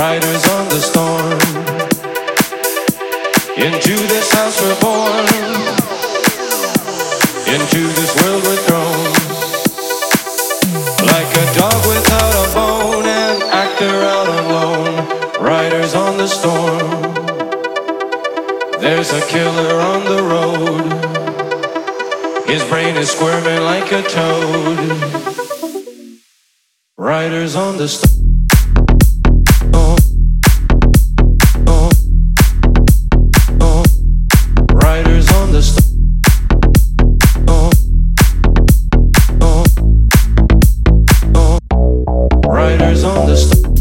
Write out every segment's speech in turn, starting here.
Riders on the storm. Into this house we're born. Into this world we're thrown. Like a dog without a bone, an actor out. Riders on the storm. There's a killer on the road. His brain is squirming like a toad. Riders on the storm. On the storm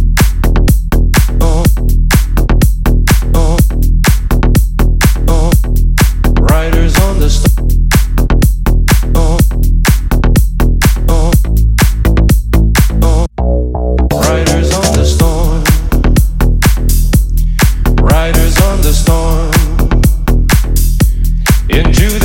riders on the storm. Into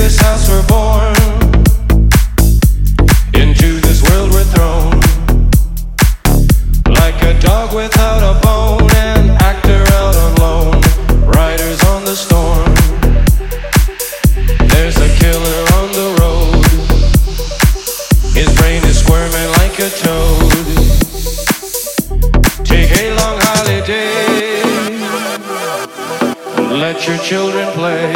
children play.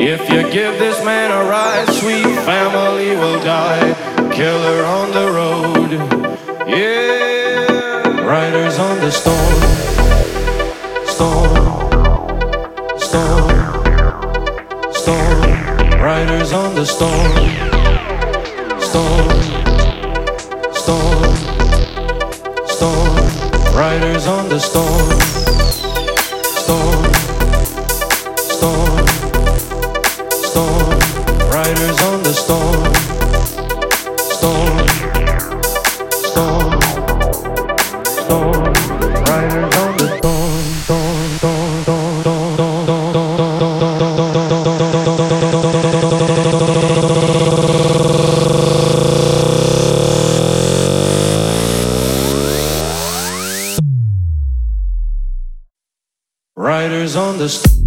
If you give this man a ride, sweet family will die. Killer on the road. Yeah. Riders on the storm. Storm. Storm. Storm. Riders on the storm. Storm. Storm. Storm. Riders on the storm. On the storm. Storm. Storm. Storm. Storm. Storm. Storm. Storm. Storm. Storm. Storm. Storm. Riders on the. St-